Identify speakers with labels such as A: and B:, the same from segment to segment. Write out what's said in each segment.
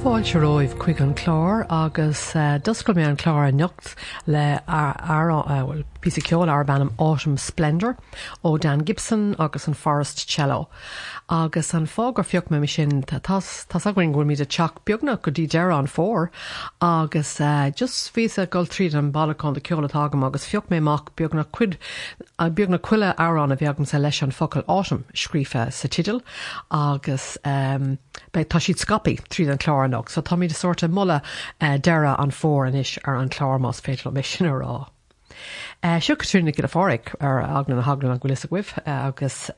A: Fáil se roimh chuig an chlár agus uh, duscail mé an chlár a nucht le bhfuil pí ceol ar bannam Autumn Splendor ó Dan Gibson agus an Forest Cello. agus an fágur fioch me sin Tás aing ghfuil míad a teach beagna go dtí dear an fór agus uh, just ví a goil tríd an bailán de ceolatágam agus fioch méach beagna cuid a beagna cuiile árán a bheagam sa leis an focail áisiom scrífe sa tidal agus um, bei tá siad scapi tríd an chlánach, so tá míad a sorta mulle uh, deire an fór an is ar an chlár más féidir mission rá. Uh, Siú trúna go a fáric ar agna na haglan an golis ahuih agus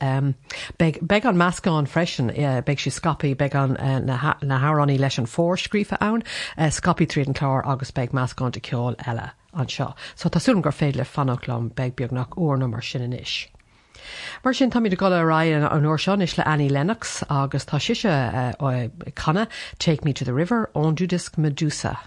A: be an meascáin freisin beag si scapi be an na háraní leis an fórscrífa ann uh, eh, scapi tríd an chlár agus beag meascáin de ceol eile an seo, so tásún gur féad le fannachlam beag beagnach óna mar sin inis. Mar sin tamid go rain an nóir seán is le Annie Lennox agus tá siise eh, uh, canna Take Me to the River ón Judas Medusa.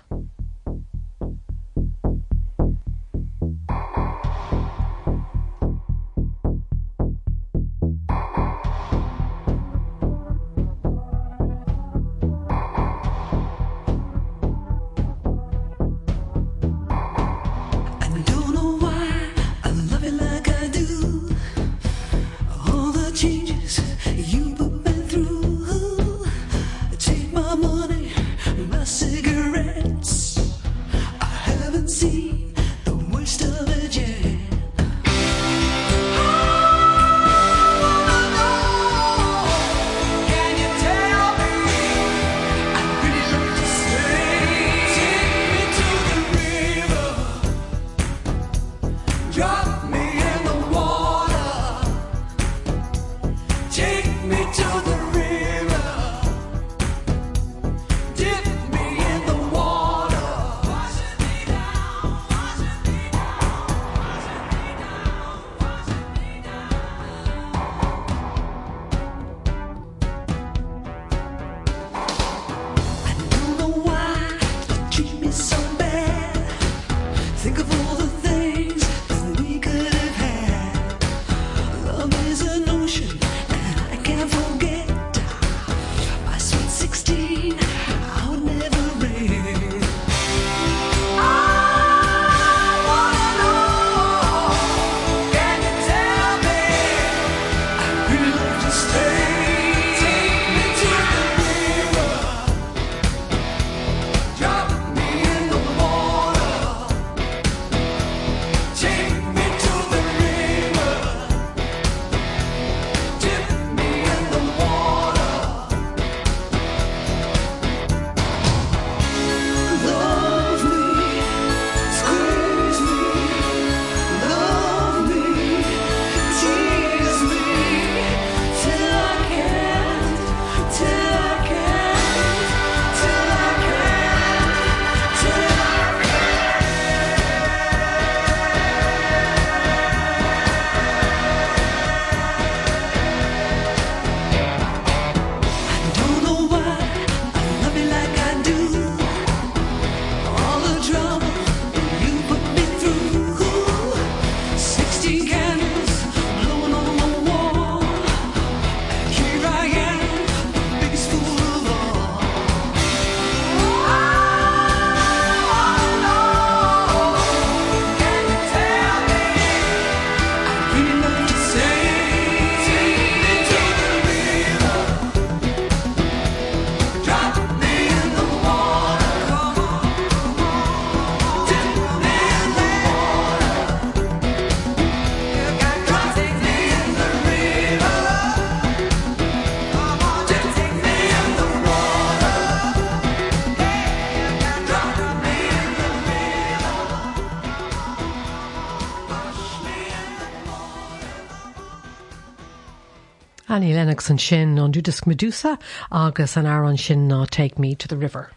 A: Annie Lennox an sin an dúdas Medusa agus an áran sin ná Take Me to the River.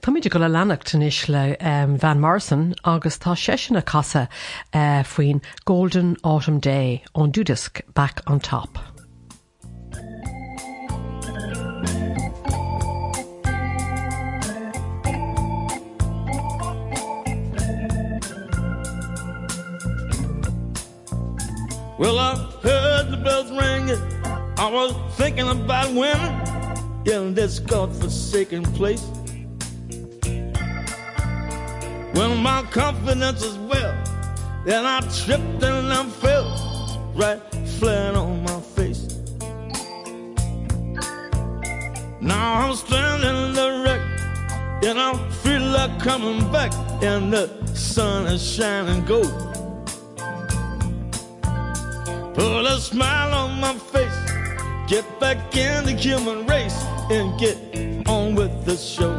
A: Tá idir go le lenachttain is le um, Van Morrison agus tá sesinna casa uh, faoin Golden Autumn Day ón dúdisc back on top.
B: Well, I heard the bells ringing. I was thinking about women in this godforsaken place. When my confidence is well, then I tripped and I fell right flat on my face. Now I'm standing in the wreck, and I feel like coming back, and the sun is shining gold. Put a smile on my face, get back in the human race, and get on with the show.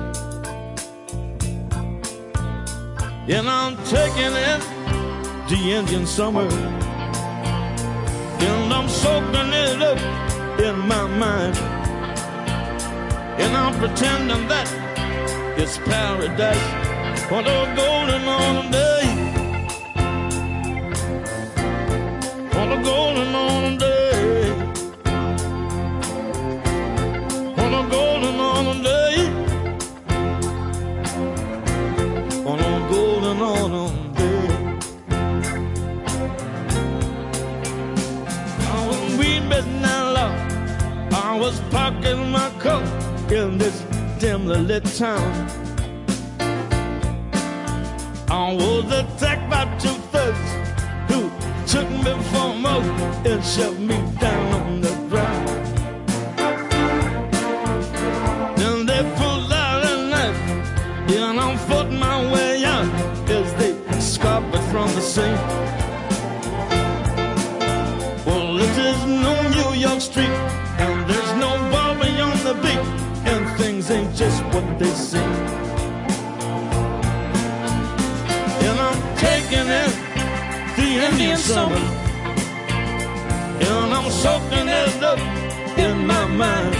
B: And I'm taking it the Indian summer, and I'm soaking it up in my mind. And I'm pretending that it's paradise on a golden autumn day. On a golden autumn day. On a golden autumn day. On a golden autumn day. I was weed midnight love. I was parking my coat in this dimly lit town. I was attacked by two thugs who took me for most and shoved me down on the from the scene. Well, this is no New York street, and there's no Bobby on the beat, and things ain't just what they seem. And I'm taking it the Indian summer, and I'm soaking it up in my mind,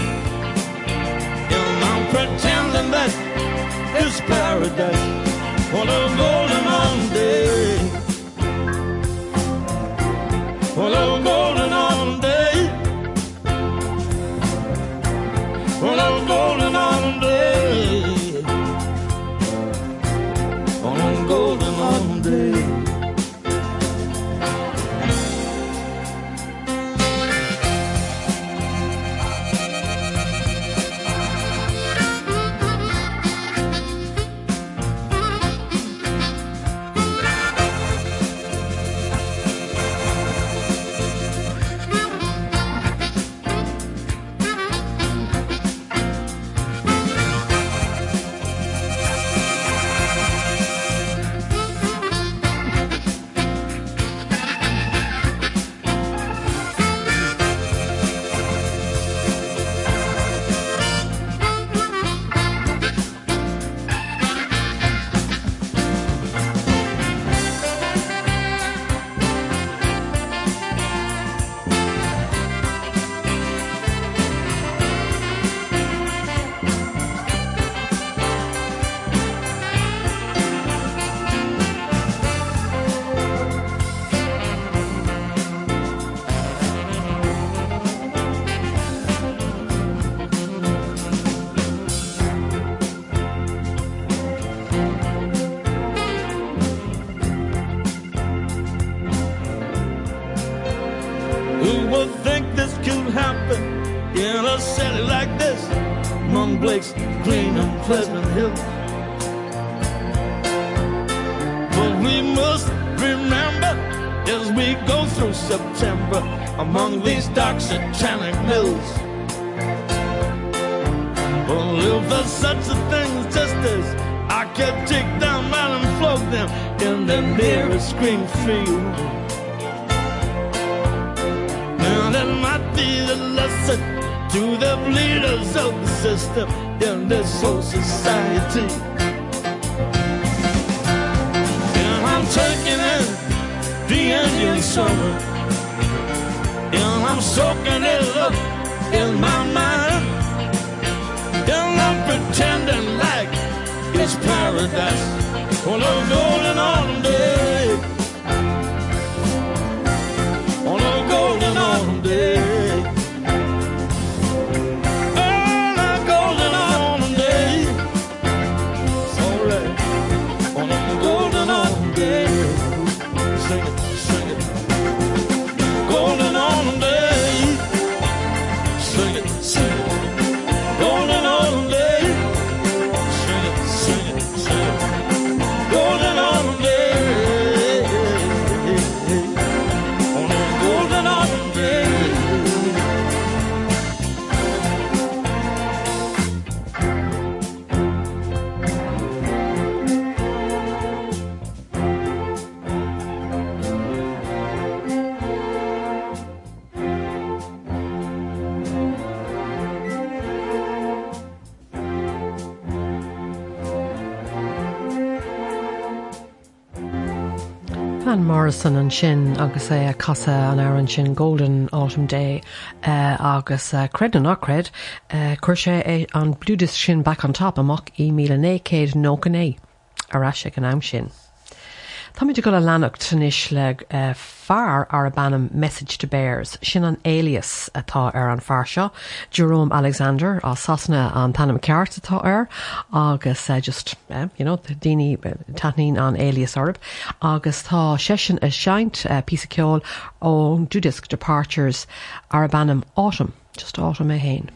B: and I'm pretending that it's paradise on a golden autumn day. Golden day. On a golden day. On a golden day. Blake's green and pleasant hills. But we must remember as we go through September among these dark satanic mills. Well, if there's such a thing as I could take down man and flog them in the nearest green field. To the leaders of the system in this whole society. And I'm taking in the Indian summer, and I'm soaking it up in my mind, and I'm pretending like it's paradise on a golden autumn day.
C: Morrison an sin agus é a casa an air an sin Golden Autumn Day uh, agus uh, cred an nachcred uh, chuir sé é an blúdis sin back an top amach í mí nécéad nócan é arráise an am sin. Tá muidir go le lenacht tunis le uh, fear ar a bannam Message to Bears sin an alias atá ar an fear Jerome Alexander á sasna an tanam ceart atá ar agus uh, just uh, you know, daine uh, tanín an alias orb agus tá sesin a seint uh, pí ceol ó Judisk Departures ar a bannam autumn, just autumn a hain.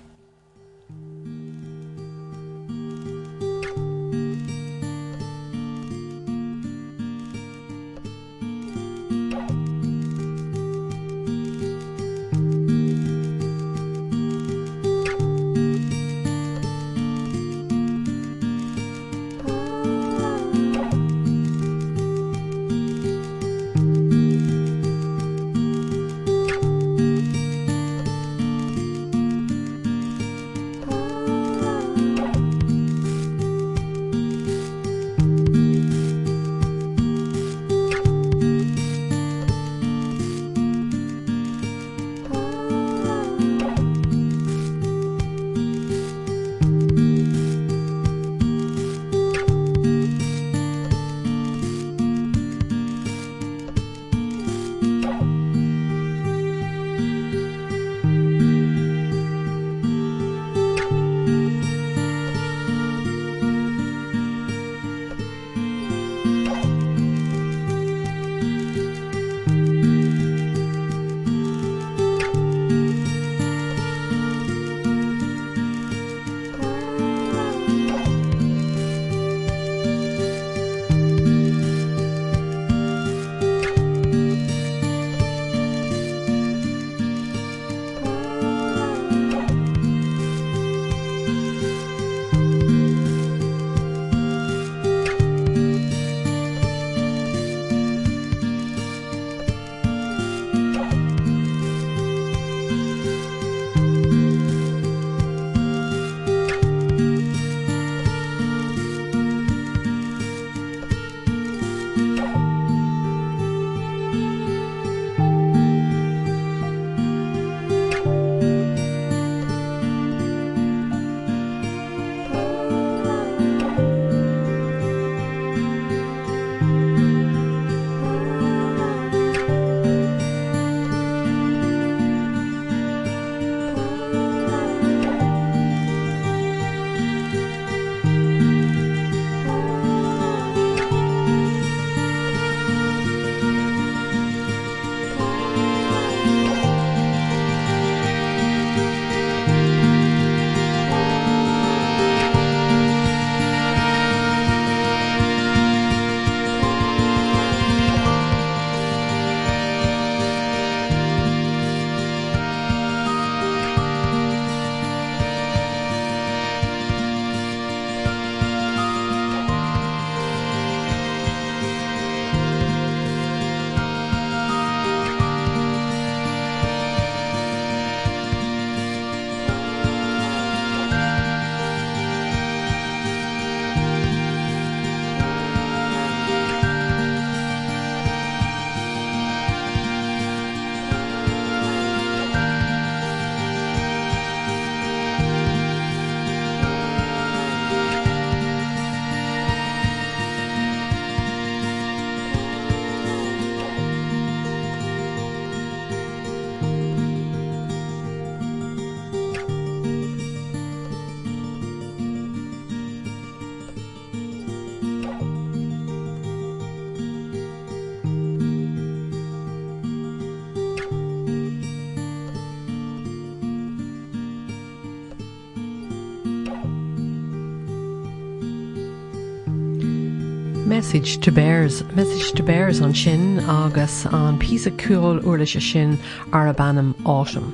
C: Message to Bears, Message to Bears an sin agus an pí cool uirlaise sin ar a bannam áisiom.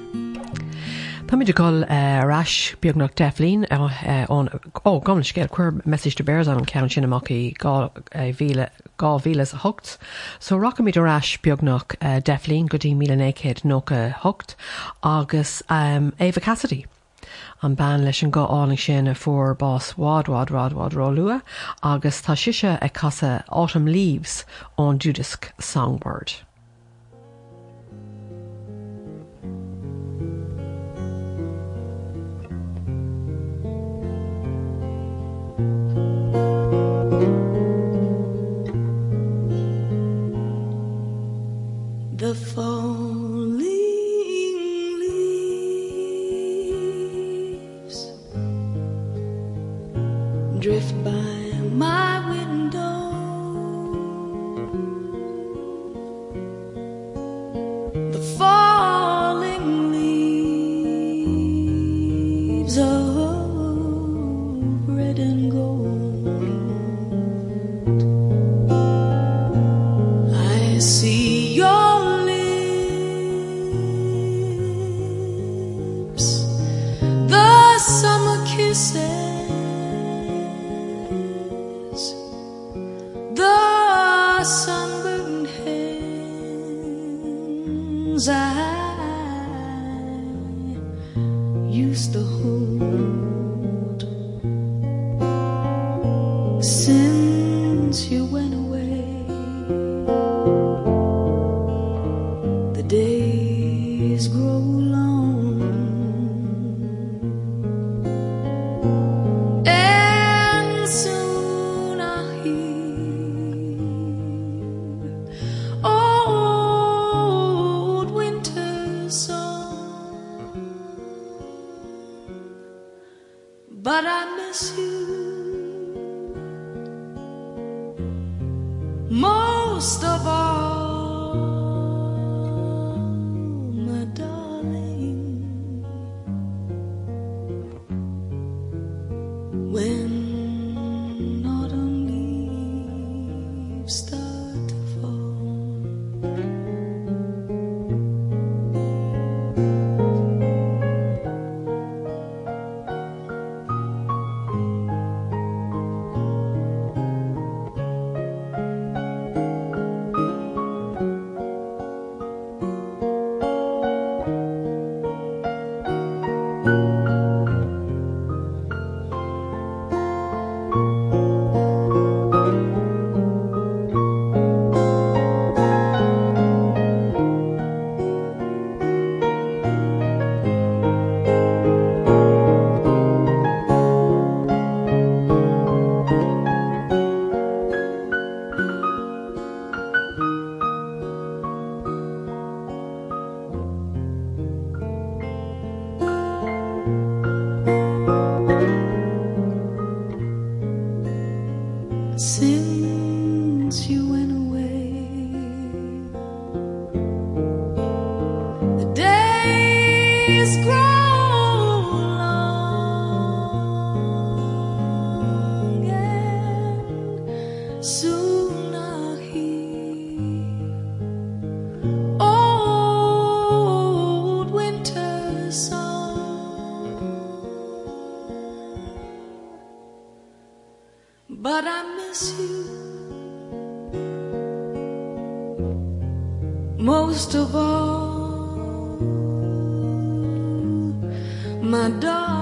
C: Tá meidir goil ras beagnach deflín ó gom scéil chuir message to Bears an an cean sin amach uh, í gá vílas a hocht, so rock míidir ras beagnach uh, deflín go dtí mí nó hocht agus um, Eva Cassidy an ban leis an gááling sin a fuór bás wádhád radhád rá lua, agus tá siise ag casa Autumn Leaves ón Judisk Songbird.
D: The phone but I miss you. Most of all my
E: daughter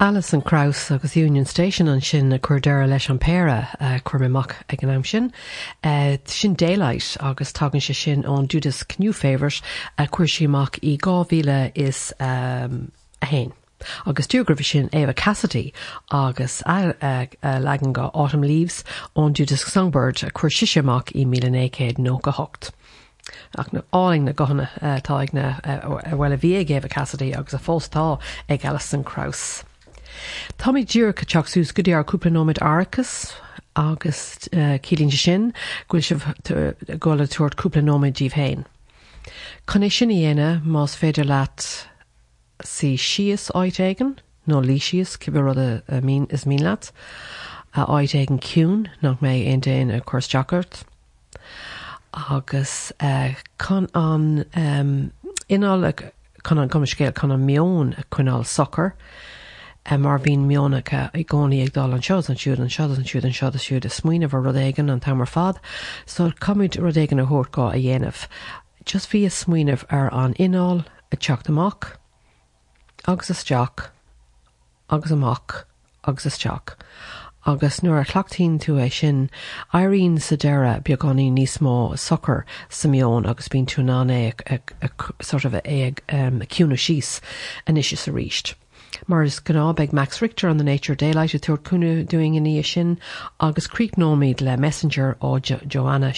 C: Alison Krauss agus Union Station an sin na chuirdeire leis an péire uh, chuirmach ag an am sin. Uh, sin daylight agus tagann se sin ón dúdas cnúfévers a chuir siach i gáhíle is a héin. agus dúgrah sin éh Cassidy agus uh, legan go Autumn Leaves ón dúdas Songbird a chuir siisiach i mí nó go hocht. ach na áing na gona uh, táag na bhfuil a bhí géh Cassidy agus a fóstá ag Alison Krauss. Tommy ddír goteachsús go dtí ar cúplanóid Arcas agus uh, cílín sin ghfuil sih uh, gála tuairt cúplanóid díh héin. Conéis sin dhéine más féidir leat sí sios áit aigen nó líisios cibh rud is mí leat a áid aigen ciún nach méid aon déon a chuir Jackart. agus uh, chun an um, inál chun an gomascéil chun an mion a chuinál soccer mar bhín mionnacha i gcóí ag dal an seo an siúd an seod an siúd an seod a siúd a smuoineh rudéigen an tamar fad, so cumid rudéigen a thuirtá a dhéanamh. Just bhí a smuoineh ar an ináil a teach amach, agus isteach, agus amach, agus isteach. agus nuair a chclaachtíín tú é sin airíonn sa deire beagání níos mó soccer samón agus bín tú ná é sort of é um, ciúna síos an is is a ríist. Mar is gnábeag Max Richter an the Nature Daylight a tuair cúnú doing in níos sin agus críicnóméid le Messenger ó jo Joanna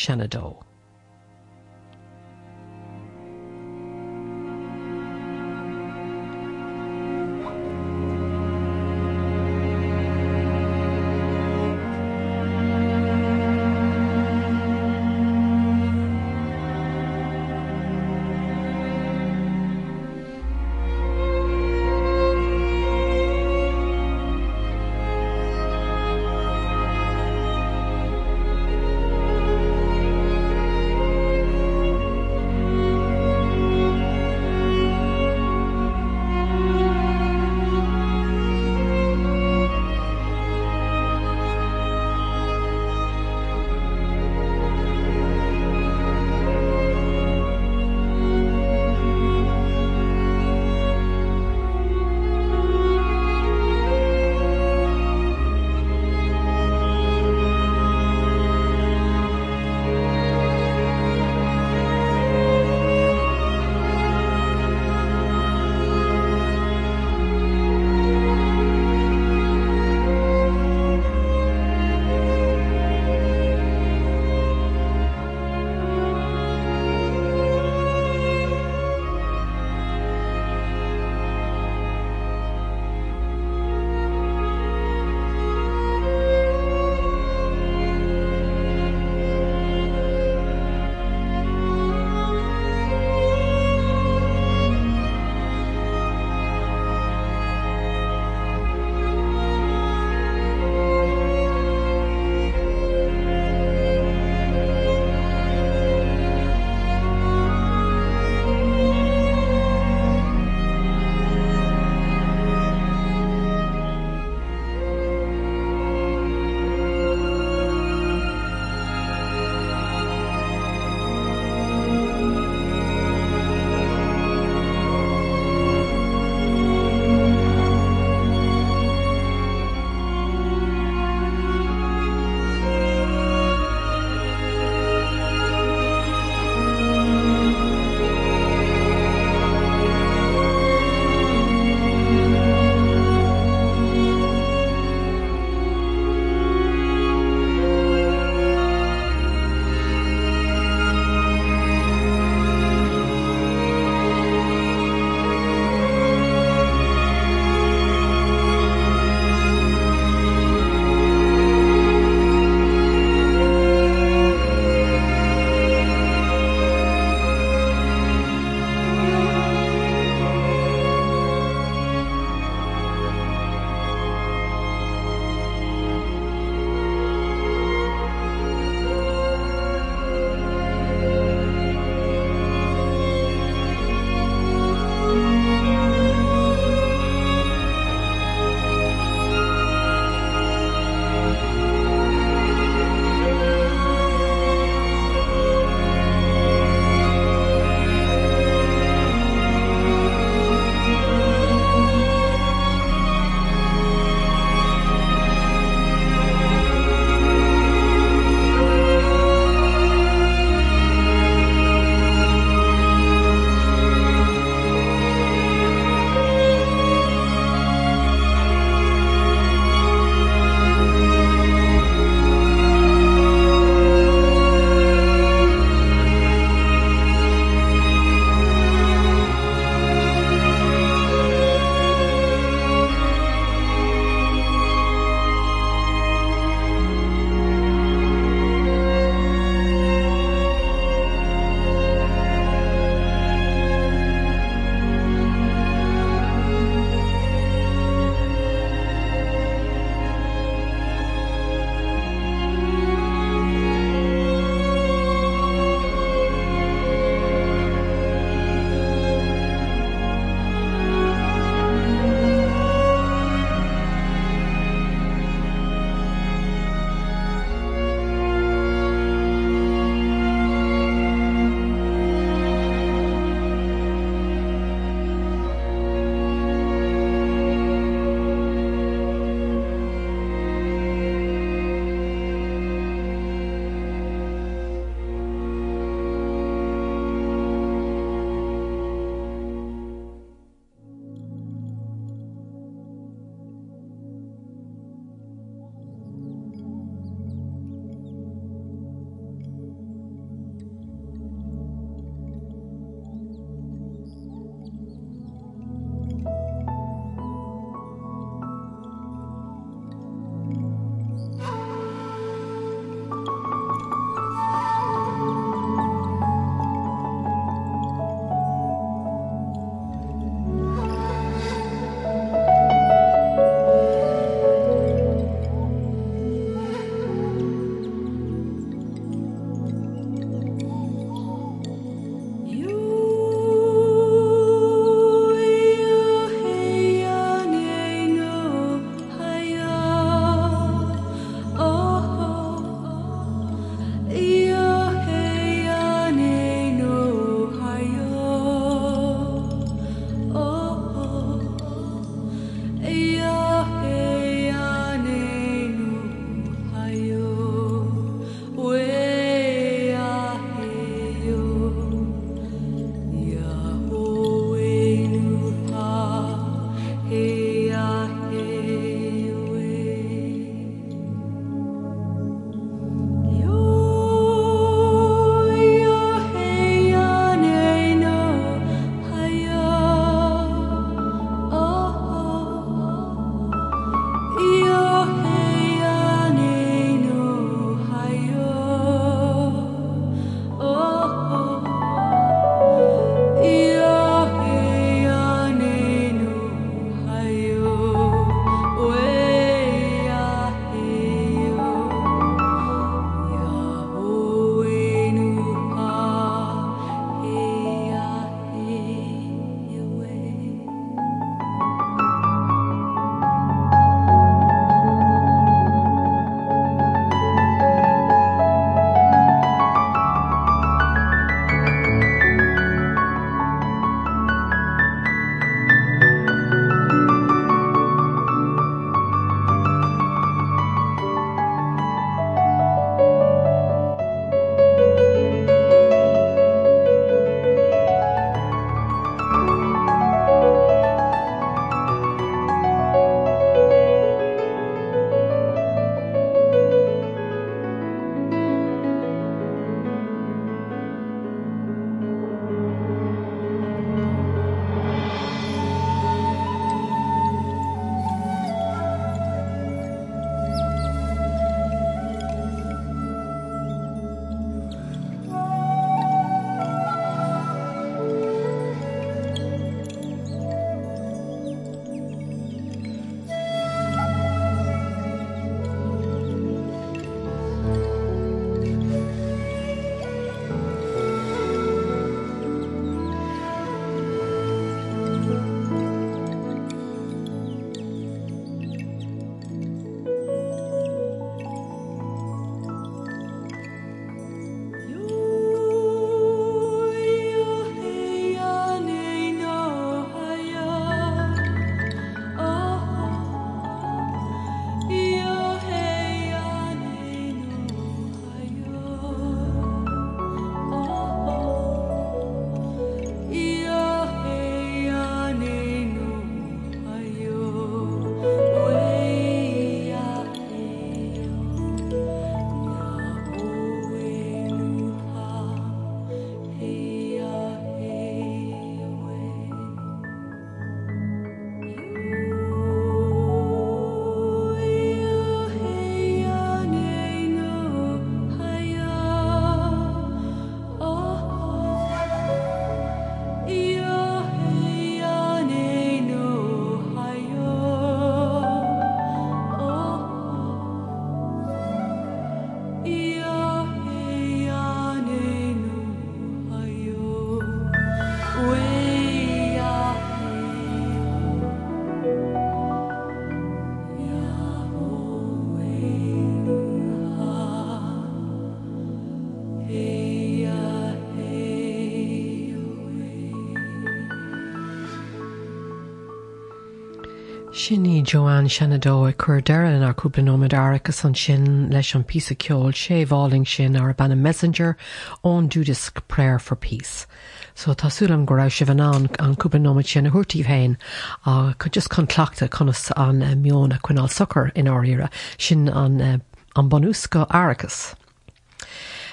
C: Shenandoah. Sinní Joanne Shenandoah i chur dean ar cúpla nóid agus an sin leis an pí ceol sé bháling sin ar banna messenger ón dúdisc prayer for peace. So tásúlam go raibh se bhanán an cúpla nóid sin na thuirtíh hain a chu just chun clachta chunas an uh, mionna chuinál sucr in áíire sin an uh, an bonúsca arachas.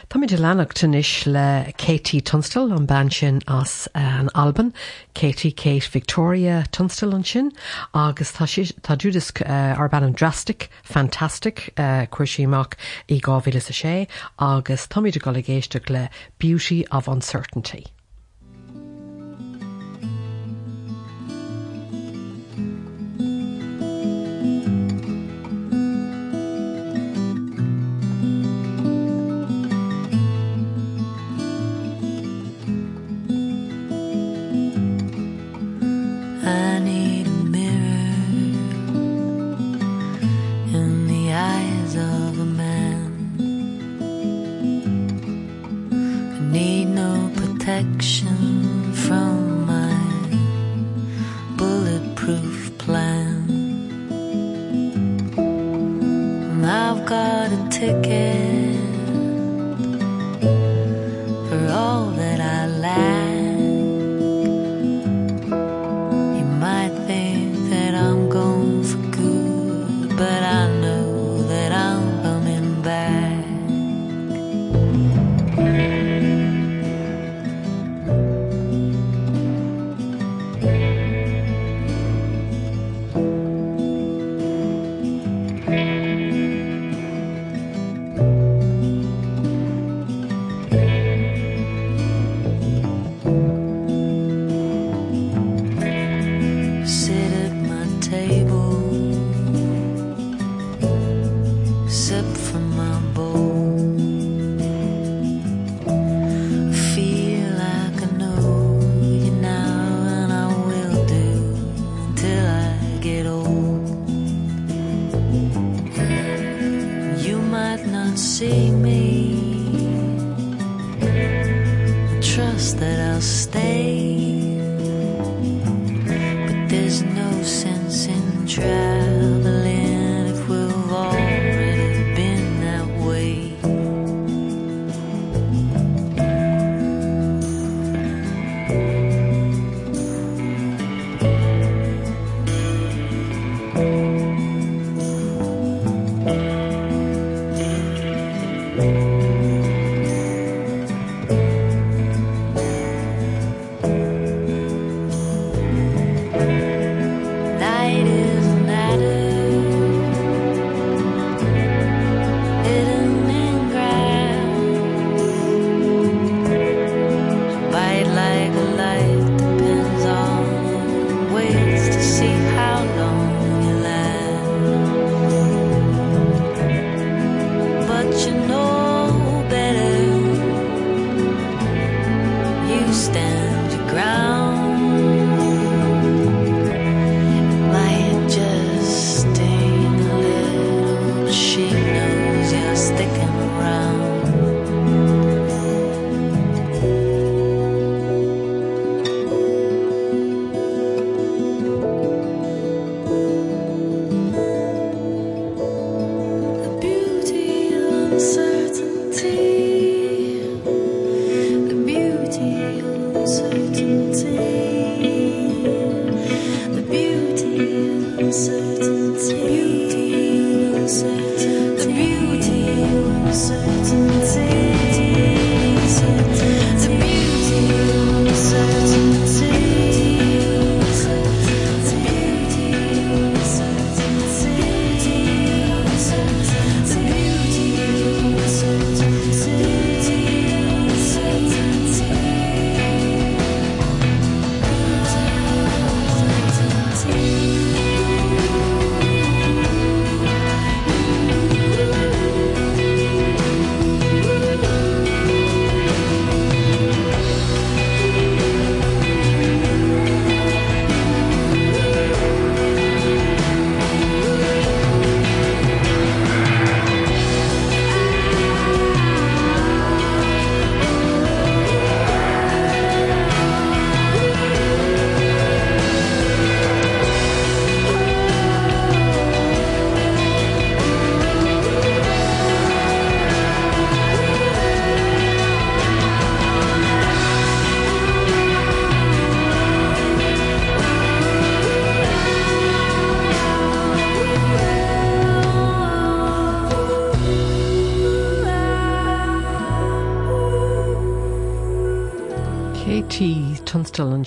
C: Tá idir lenach tunis le Katie Tunstal an ban sin as uh, an Alban, Katie Kate Victoria Tunstal an sin, agus tá Judas uh, ar ban an drastic, fantastic uh, cuairisiach i gáhile a sé, agus táidir go géisteach le Beauty of Uncertainty.
F: I need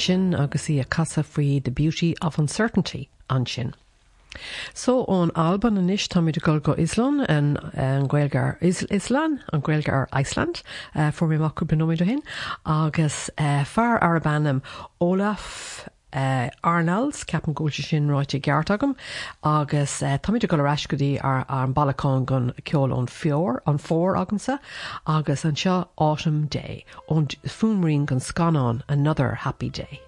C: Tunstall an sin agus í a casa faoi the beauty of uncertainty an sin. So ón Alban an isis táid a goil go Islan an ghilgar Is Islan an ghilgar Iceland for mé macu benóid hin agus uh, far Arabannam Olaf uh, Arnalds ceapan ggóilte sin ráite geart agam agus uh, táid go reiscodí ar, ar an balachán gon ceol ón fior an fór agamsa agus an seo autumn day ón fumring gon scanán another happy day.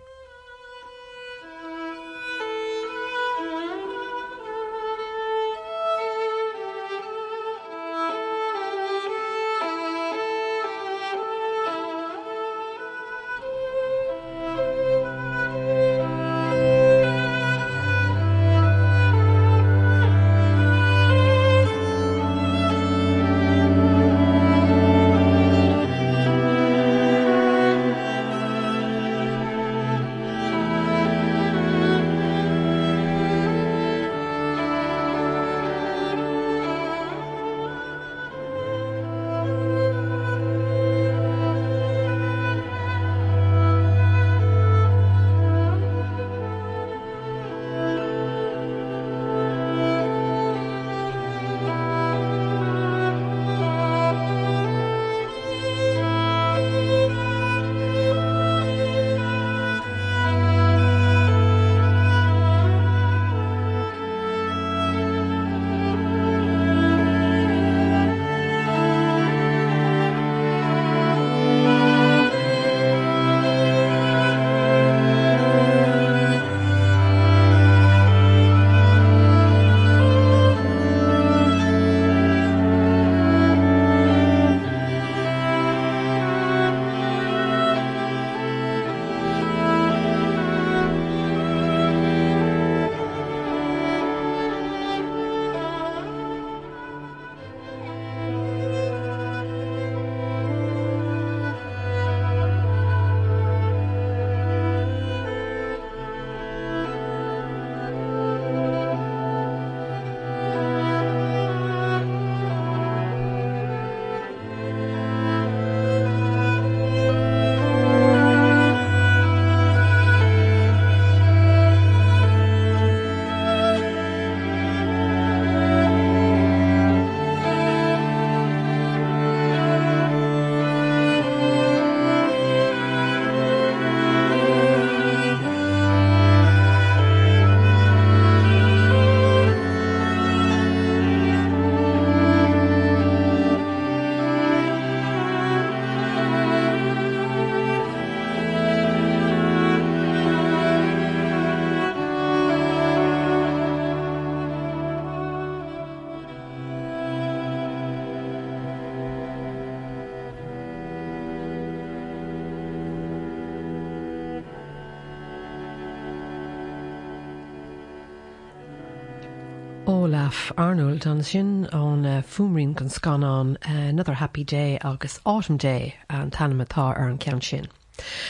C: Olaf Arnold an sin an uh, fumrin gan scanán uh, another happy day agus autumn day an tanimetá ar an cean sin.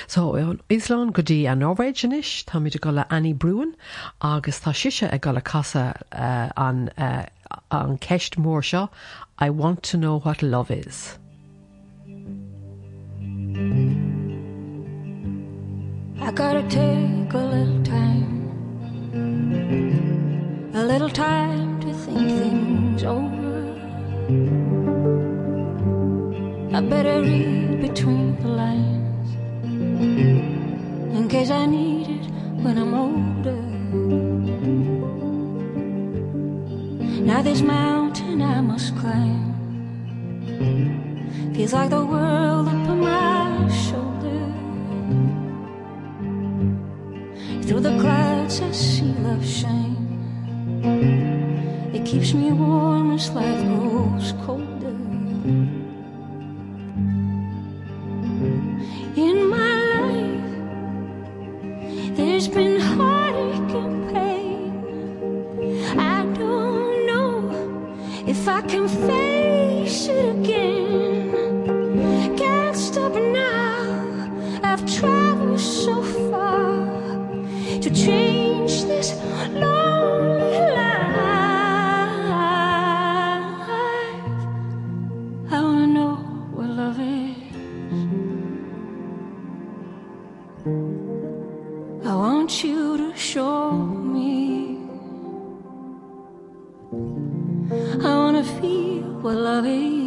C: So an Islán gotí a Norvéidinis tá muidir go le Ane Brun agus tá siise ag go le casa uh, an, uh, an ceist mór seo I want to know what love is.
G: I gotta take a little time a little time to think things over. I better read between the lines in case I need it when I'm older. Now this mountain I must climb. Feels like the world up on my shoulder. Through the clouds I see love shine it keeps me warm it's like rose what love is.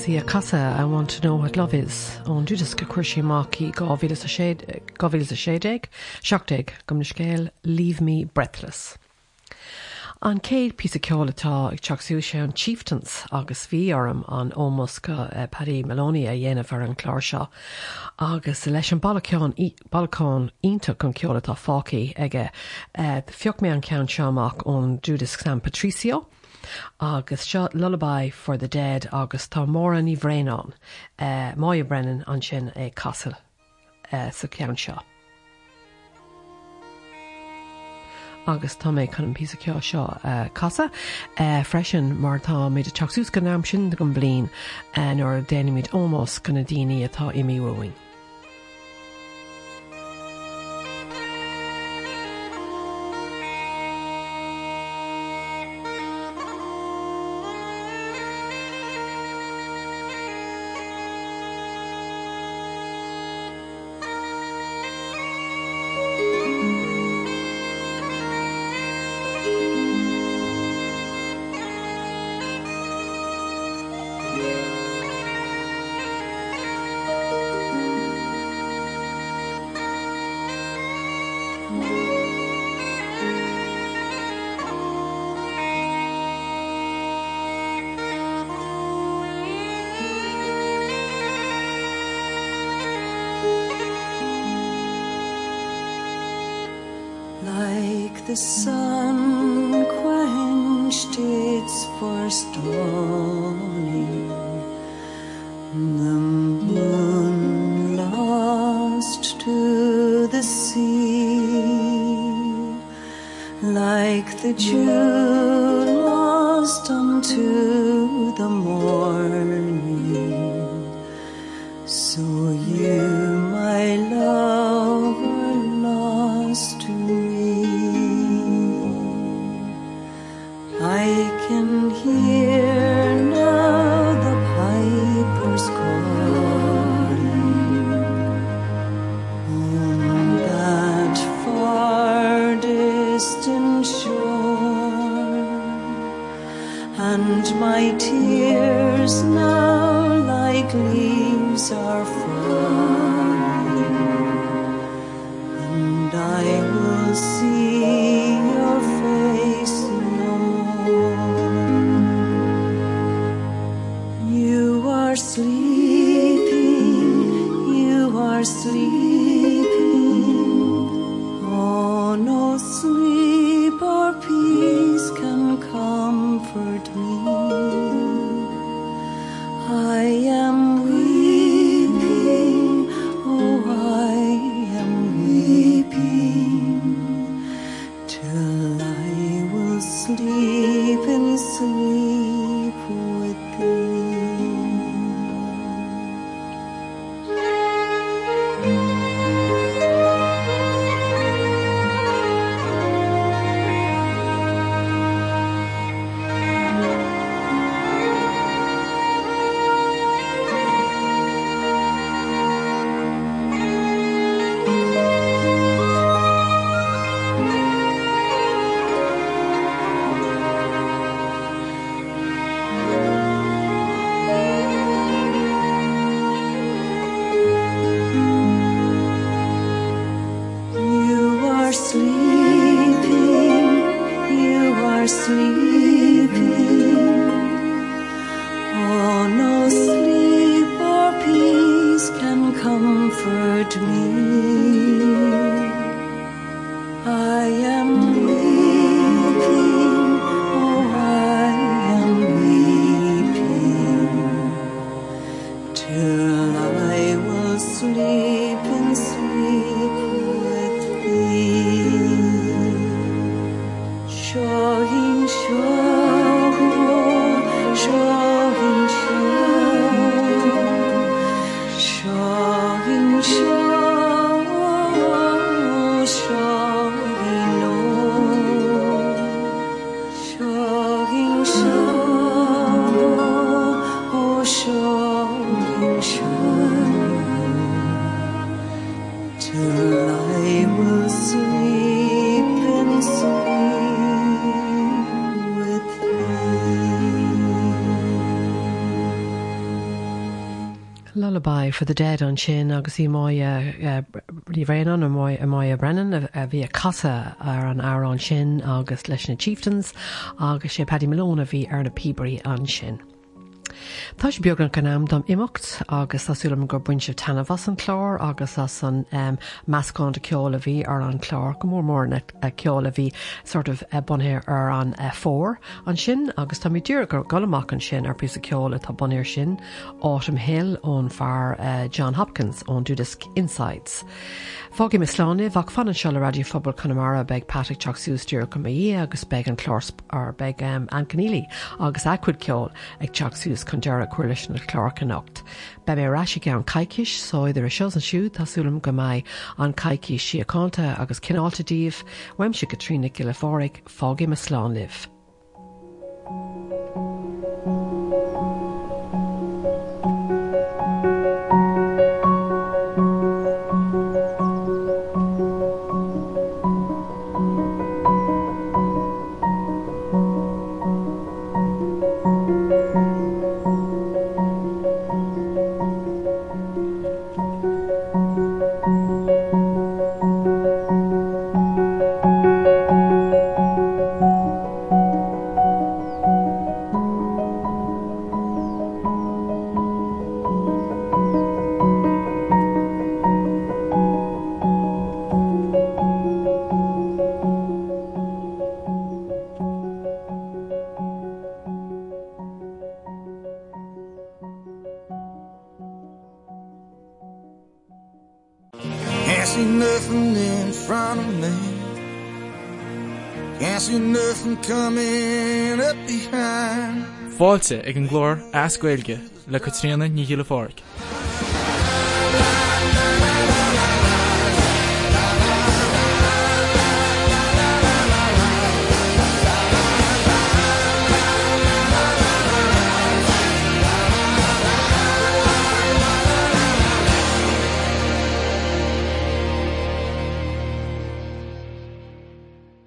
C: Í a casa I want to know what love is ón dúdas go chuirsí máí gohí a sédéig seachteig gom na scéil Leave Me Breathless. An céad pí ceolatá ag teachsú sé an Chieftains agus bhí orm an ómosca uh, Paddy Moloney a dhéanamh ar an chláir seo agus leis an balcán balcán ítach an ceolatá fácií aige uh, fiocht mé an cean seamach ón Judas San Patricio. Agus seo lullaby for the dead agus tá mór an í bhréán uh, Máia brenn an sin é casal uh, sa cean seo. agus tá méid chun pí ceá seo uh, casa freisin mar tá méid a teachsús go náam sin go blin an or déanaimiid ómós gona daine atá imíhing.
D: Like the June lost unto the morning.
C: Lullaby for the Dead an sin agus í uh, réan a mai a mai a brenn a bhí a casa ar an árán sin agus leis na Chieftains agus sé Paddy Malone a bhí ar na Peabury an sin. Tá sé beag an canam dom imimecht agus asúlam gur buintse tanna was an chlár agus as an um, meascán de ceála bhí ar an chlár go mór mór na ceála bhí sort of uh, bunhéir ar an uh, fór an sin agus tá mí dúr gur golamach an sin ar pí a ceála tá bunéir sin Autumn Hill ón fear uh, John Hopkins ón Dúdisc Insights. Fági me sláánna bhah fan an se radio fphobal Conamara beag Patrick Chaústúr go í agus be an chlás ar be um, an canílí agus acuid ceol ag teachsús chun dear a cuilis na chlácanacht. Be mé ráise an caiiciis sóidir a seos an siú tásúlam go maiid an caiici si aánta agus cináltadíomh weim si go trína giile fáric fági me sláán liv.
B: Behind.
H: Fáilte ag an glór ascuilge le Catriona ní hiile fáric.